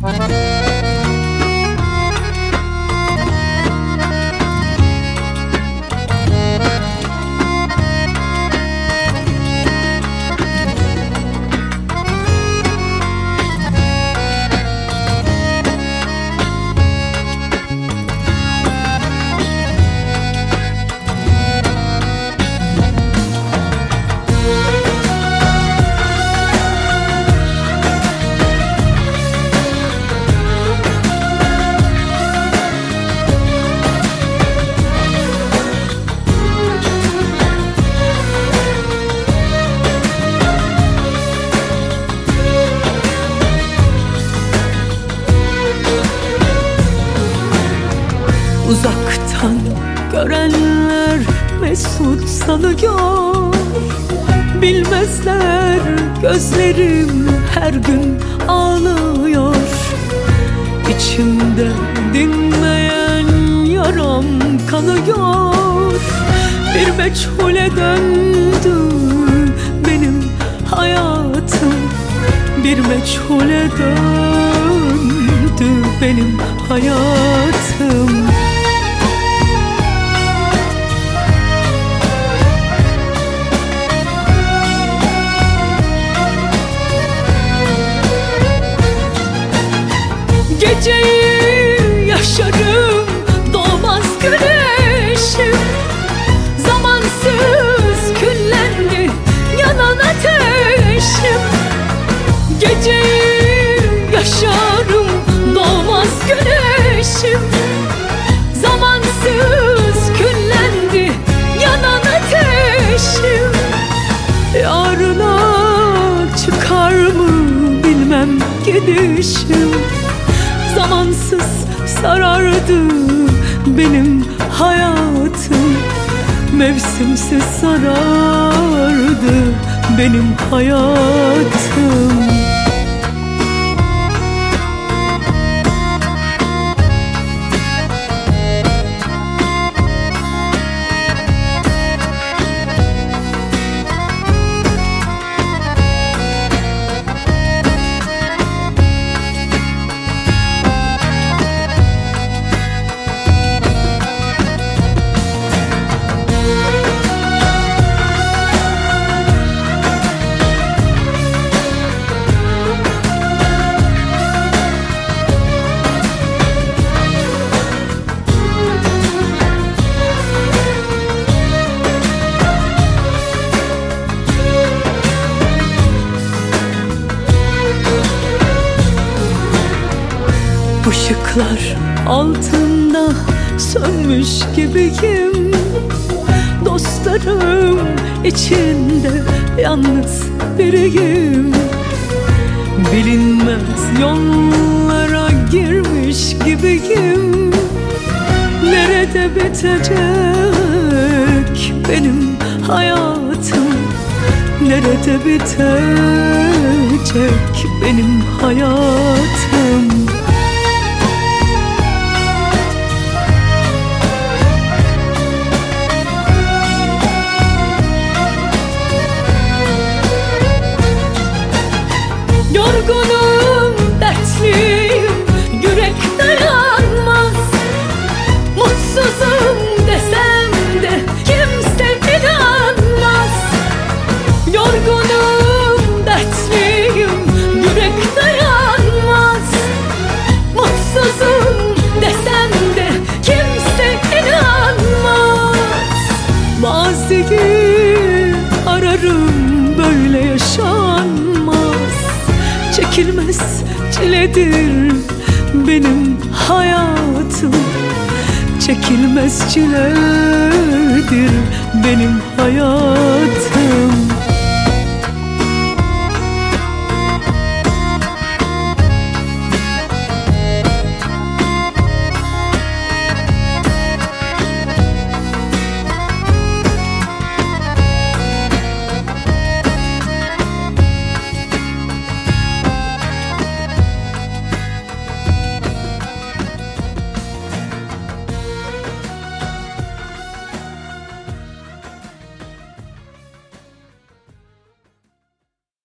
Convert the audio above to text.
Bye. Uzaktan görenler mesut sanıyor. Bilmezler gözlerim her gün ağlıyor. İçimde dinmeyen yaram kanıyor. Bir meçhule döndü benim hayatım. Bir meçhule döndü benim hayatım Geceyi yaşarım. Doğmaz güneşim. Zamansız küllendi yanan ateşim. Geceyi yaşarım. Doğmaz güneşim. Zamansız küllendi yanan ateşim. Yarına çıkar mı bilmem gidişim Zamansız sarardı benim hayatım. Mevsimsiz sarardı benim hayatım Işıklar altında sönmüş gibiyim. Dostlarım içinde yalnız biriyim. Bilinmez yollara girmiş gibiyim. Nerede bitecek benim hayatım? Nerede bitecek benim hayatım Yorgunum, dertliyim, Çekilmez çiledir benim hayatım. Çekilmez çiledir benim hayatım